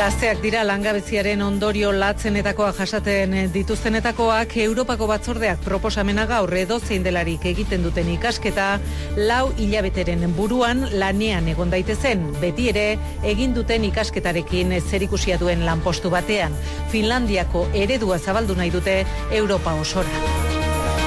Gazteak dira langabeziaren ondorio latzenetakoa jasaten dituztenetakoak Europako batzordeak proposamena gaur edo zein delarik egiten duten ikasketa lau hilabeteren buruan lanean egon daitezen beti ere egin duten ikasketarekin zerikusia duen lanpostu batean Finlandiako eredua zabaldu nahi dute Europa osora.